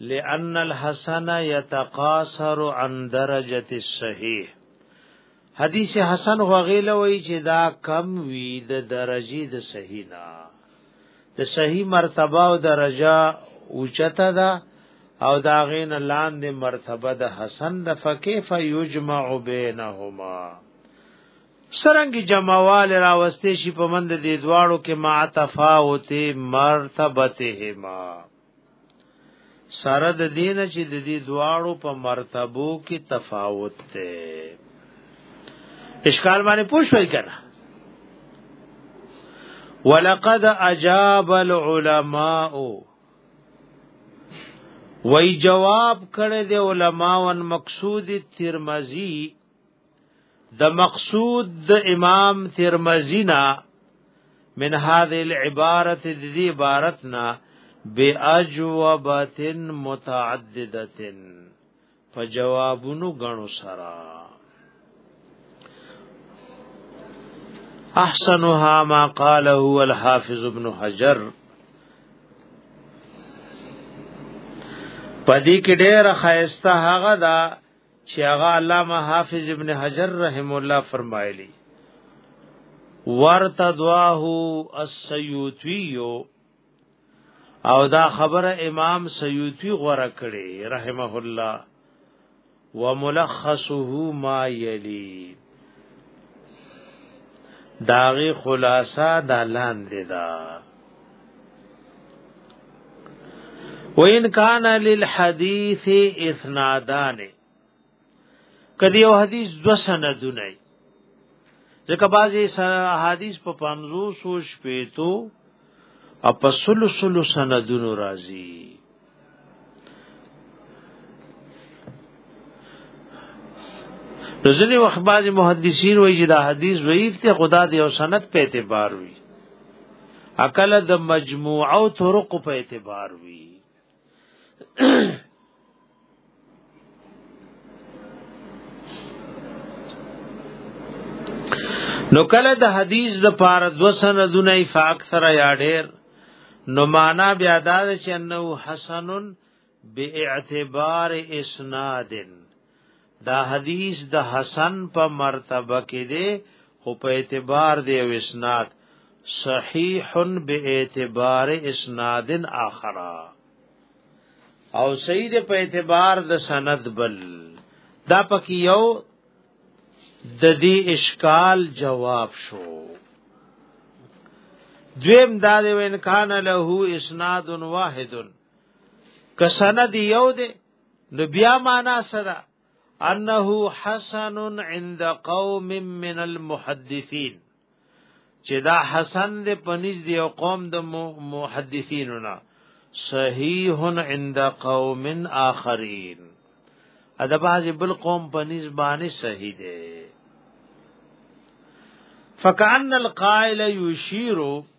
لأن الحسن يتقاصر عن درجه الصحيح حدیث حسن غغیله وی چې دا کم وی د درجه د صحیح نه د صحیح مرتبه او درجه اوچته ده او دا غین لاندې مرتبه د حسن د فکیف یجمع بینهما سرنګ جمعوال راوستې شي په مند دې دواړو کې ما تفاوت مرتبتهما سره د دینه چې د دې دواړو په مرتبو کې تفاوت دی اشکال باندې پوښوي کنه ولقد اجاب العلماء وی جواب کړه د علماون مقصود ترمذی د مقصود د امام ترمذی نا من هذه العباره د دې عبارتنا باجوبه متعدده په جوابونو غنو سرا احسنها ما قاله هو الحافظ ابن حجر پدې کې ډېر خیسته هغه دا چې هغه علامه حافظ ابن حجر رحم الله فرمایلی ورته دواه السیوطی او دا خبره امام سیوطی غوړه کړي رحمه الله وملخصه ما یلی داغي خلاصہ دا لاندې دا وین کان للحدیث اسنادان کدی یو حدیث دو سندونه ځکه بعضی احادیث په 500 شپې تو اپا سلو سلو سندونو رازی ځنی وخت بعض محدثین وایي چې دا حدیث ضعیف ته خدا دی او سند په اعتبار وي عقل د مجموعه او طرق په اعتبار وي نو کله د حدیث د پار دو سندونه فاکثر یا ډیر نو معنا بیا دا چې انه حسن باعتبار اسناد دا حدیث د حسن په مرتبه کې دی خو په اعتبار دی او اسناد صحیح به اعتبار اسناد اخرا او سید په اعتبار د سند بل دا پکې یو د دې اشکال جواب شو دویم دا دی وین کان له اسناد واحد کسند یو دی نو بیا معنا سره انه حسن عند قوم من المحدثين چې دا حسن دې پنځ دی او قوم د محدثینو نه صحیح عند قوم آخرین ادا باز بل قوم پنځ باندې صحیح دی فکأن القائل یشیرو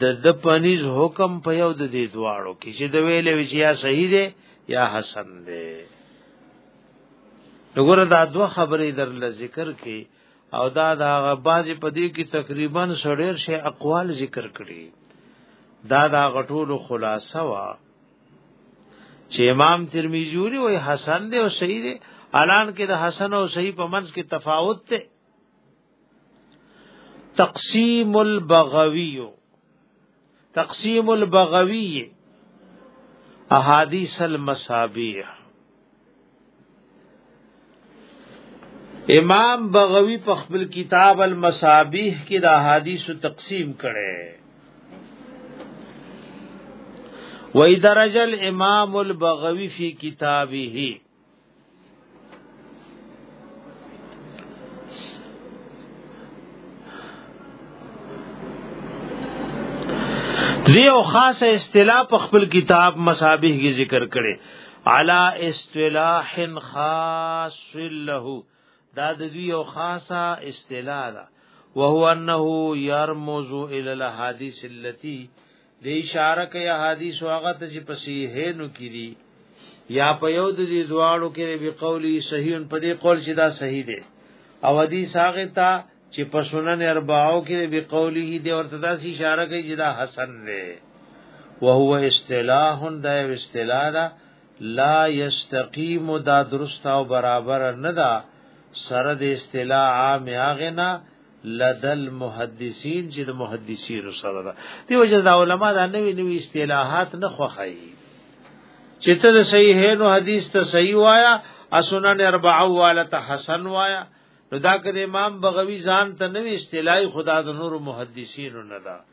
د د پنیز حکم په یو د دې دواړو کې چې د ویلې وی چې یا صحیح دی یا حسن دی وګوره دا دوه خبرې در ل ذکر کې او دا دا غباز په دې کې تقریبا سړیر شي اقوال ذکر کړي دا دا غټول خلاصه وا چې امام ترمذی وی حسن دی او صحیح دی الان کې د حسن او صحیح په منځ کې تفاوت ته تقسیم البغوی تقسیم البغوی احادیث المصابیح امام بغوی په خپل کتاب المصابیح کې د احادیث تقسیم کړي وای درجه الامام البغوی فی کتابه دیو خاصه اصطلاح په خپل کتاب مصابیح کې ذکر کړي علا اصطلاح خاص له دا د دوی یو خاصه اصطلاح ده وهو انه يرمز الى الاحاديث التي د اشاره کوي حدیث هغه ته چې پسیحینو کې دي یا په یو د دې دواړو کې به قولی صحیح په دې قول چې دا صحیح دی او حدیث هغه ته چې په سنن اربعو کې به قولی دی ورته دا اشاره کوي چې دا حسن دی وهو اصطلاح دا اصطلاح ده لا یستقیم دا درست او برابر نه دا سره د اصطلاح عام هغنا لدل محدثین چې د محدثین سره دا دی وجه دا علما دا نوې نوې اصطلاحات نه خوخی چې ته د صحیح نو حدیث ته صحیح وایا اسنن اربعه والا ته حسن وایا نو دا کده امام بغوی ځان ته نوې اصطلاحي خدا د نور محدثین نه دا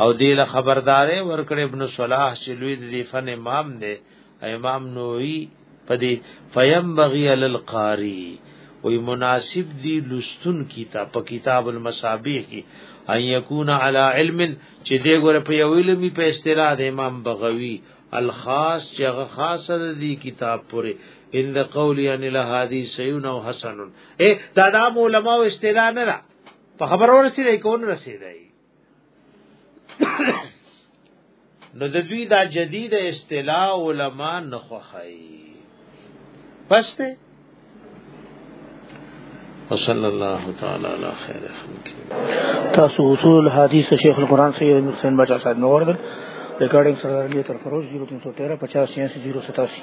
او دې له خبردارې ورکړې ابن صلاح چې لوی دې فن امام دی امام نووي پدې فیم بغي للقاری وی مناسب دی لستون کتاب په کتاب المصابیح کې ان یکون علی علم چې دې ګوره په یو علم په اصطلاح د امام بغوی الخاص چې هغه خاصه دی کتاب پورې ان د قول یعنی له حدیث یو نو حسن اے دا د علماء اصطلاح نه په خبر ورسېدای کون رسېدای نو د دوی دا جدید اصطلاح علما نه خوخی پس ته وصلى الله تعالى على خير خلقه تاسو اصول الحديث شیخ القرآن سید حسین بچا صاحب نو وردل ریکارډینګ سره درلې تر فروز 0313 50 86 087